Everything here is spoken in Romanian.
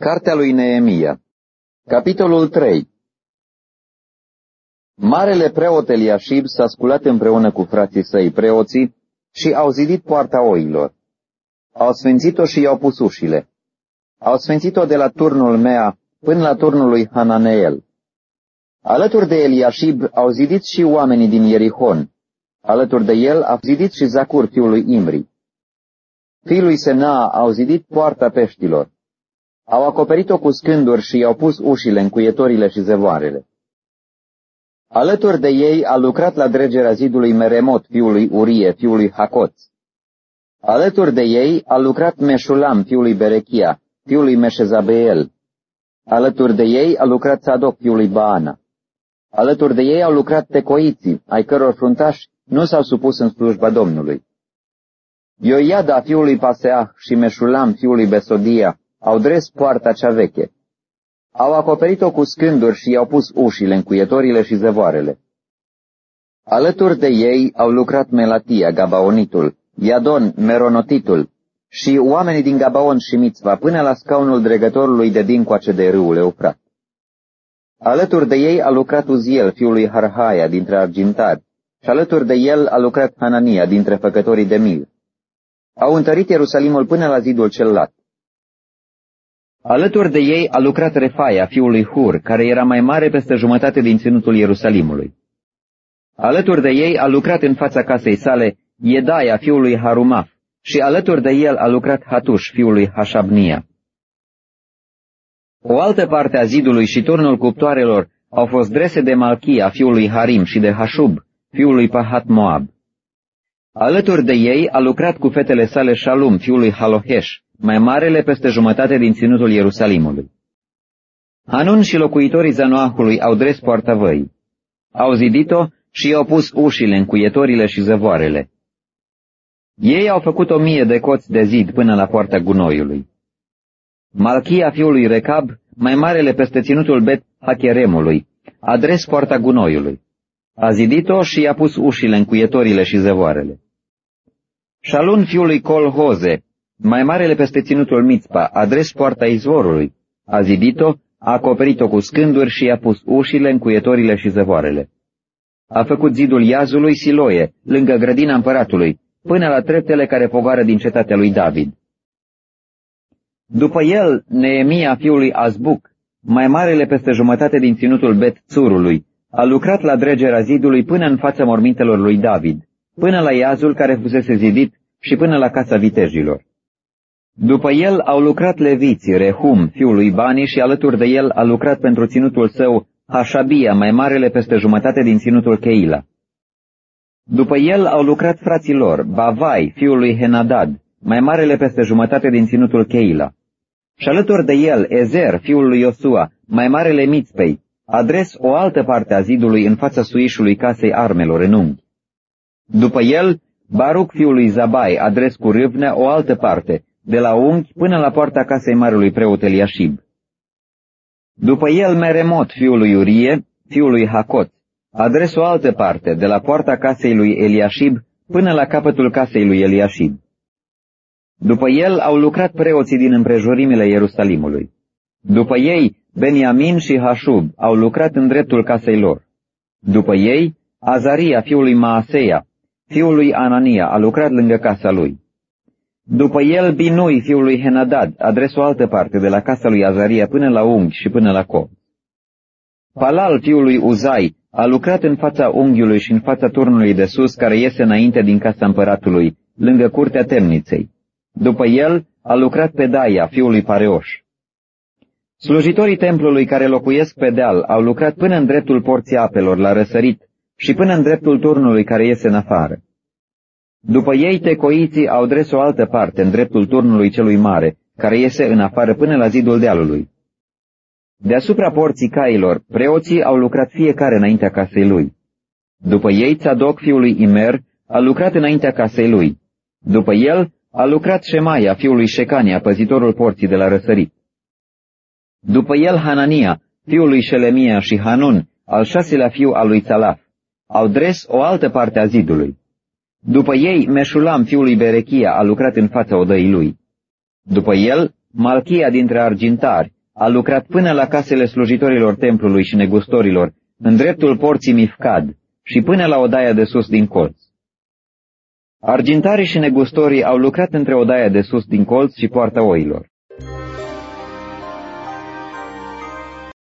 Cartea lui Neemia Capitolul 3 Marele preot Eliashib s-a sculat împreună cu frații săi preoții și au zidit poarta oilor. Au sfințit-o și i-au pus ușile. Au sfințit-o de la turnul Mea până la turnul lui Hananeel. Alături de Eliashib au zidit și oamenii din Ierihon. Alături de el a zidit și Zacur, fiul lui Imri. Fiul lui Sena au zidit poarta peștilor. Au acoperit-o cu scânduri și i-au pus ușile, încuietorile și zevoarele. Alături de ei a lucrat la dregerea zidului Meremot, fiului Urie, fiului Hacoț. Alături de ei a lucrat Meșulam, fiului Berechia, fiului Meșezabeel. Alături de ei a lucrat Sadoc, fiului Baana. Alături de ei au lucrat tecoiții, ai căror fruntași nu s-au supus în slujba Domnului. Ioiada, fiului Paseah, și Meșulam, fiului Besodia, au dres poarta cea veche. Au acoperit-o cu scânduri și i-au pus ușile, încuietorile și zăvoarele. Alături de ei au lucrat Melatia, Gabaonitul, Iadon, Meronotitul și oamenii din Gabaon și Mitzva până la scaunul dregătorului de dincoace de râul Eufrat. Alături de ei a lucrat Uziel, fiul lui Harhaia, dintre argintari, și alături de el a lucrat Hanania, dintre făcătorii de mil. Au întărit Ierusalimul până la zidul cel lat. Alături de ei a lucrat Refaia, fiul lui Hur, care era mai mare peste jumătate din ținutul Ierusalimului. Alături de ei a lucrat în fața casei sale Iedaia, fiul lui Harumaf, și alături de el a lucrat Hatuș, fiul lui Hașabnia. O altă parte a zidului și turnul cuptoarelor au fost drese de Malchia, fiul lui Harim, și de Hashub, fiul lui Pahat Moab. Alături de ei a lucrat cu fetele sale Shalum, fiul lui Halohesh, mai marele peste jumătate din ținutul Ierusalimului. Hanun și locuitorii Zanoahului au dres poarta văi. Au zidit-o și i-au pus ușile, încuietorile și zăvoarele. Ei au făcut o mie de coți de zid până la poarta gunoiului. Malchia fiului Recab, mai marele peste ținutul Bet Hacheremului, a dres poarta gunoiului. A zidit-o și i-a pus ușile, încuietorile și zăvoarele. Șalun fiului Colhoze, mai marele peste ținutul Mitzpa, adres poarta izvorului, a zidit-o, a acoperit-o cu scânduri și i-a pus ușile, încuietorile și zăvoarele. A făcut zidul Iazului Siloie, lângă grădina împăratului, până la treptele care pogoară din cetatea lui David. După el, Neemia fiului Azbuc, mai marele peste jumătate din ținutul Bet Țurului, a lucrat la dregerea zidului până în fața mormintelor lui David, până la Iazul care fusese zidit și până la casa vitejilor. După el au lucrat leviții, Rehum, fiul lui Bani, și alături de el a lucrat pentru ținutul său Hașabia, mai marele peste jumătate din ținutul Cheila. După el au lucrat frații lor, Bavai, fiul lui Henadad, mai marele peste jumătate din ținutul Cheila. Și alături de el, Ezer, fiul lui Iosua, mai marele Mitzpei, adres o altă parte a zidului în fața suișului casei armelor în unghi. După el, Baruc, fiul lui Zabai, adres cu râvnea o altă parte, de la unghi până la poarta casei marului preot Eliashib. După el Meremot, fiul lui Urie, fiul lui Hacot, adres o altă parte, de la poarta casei lui Eliashib până la capătul casei lui Eliashib. După el au lucrat preoții din împrejurimile Ierusalimului. După ei, Beniamin și Hashub au lucrat în dreptul casei lor. După ei, Azaria, fiul lui Maaseia, fiul lui Anania, a lucrat lângă casa lui. După el, Binui, fiul lui Henadad, adres o altă parte de la casa lui Azaria până la unghi și până la cop. Palal, fiul lui Uzai, a lucrat în fața unghiului și în fața turnului de sus care iese înainte din casa împăratului, lângă curtea temniței. După el a lucrat Pedaia, fiul lui Pareoș. Slujitorii templului care locuiesc pe deal au lucrat până în dreptul porții apelor, la răsărit, și până în dreptul turnului care iese în afară. După ei, tecoiții au dres o altă parte, în dreptul turnului celui mare, care iese în afară până la zidul dealului. Deasupra porții cailor, preoții au lucrat fiecare înaintea casei lui. După ei, Tzadok, fiul lui Imer, a lucrat înaintea casei lui. După el, a lucrat Shemaia, fiul lui Shecania, păzitorul porții de la răsărit. După el, Hanania, fiul lui Shelemia și Hanun, al șaselea fiu al lui Tzalaf, au dres o altă parte a zidului. După ei, Meșulam, fiul lui Berechia, a lucrat în fața odăii lui. După el, Malchia dintre argintari, a lucrat până la casele slujitorilor templului și negustorilor, în dreptul porții Mifcad și până la odaia de sus din colț. Argintarii și negustorii au lucrat între odaia de sus din colț și poarta oilor.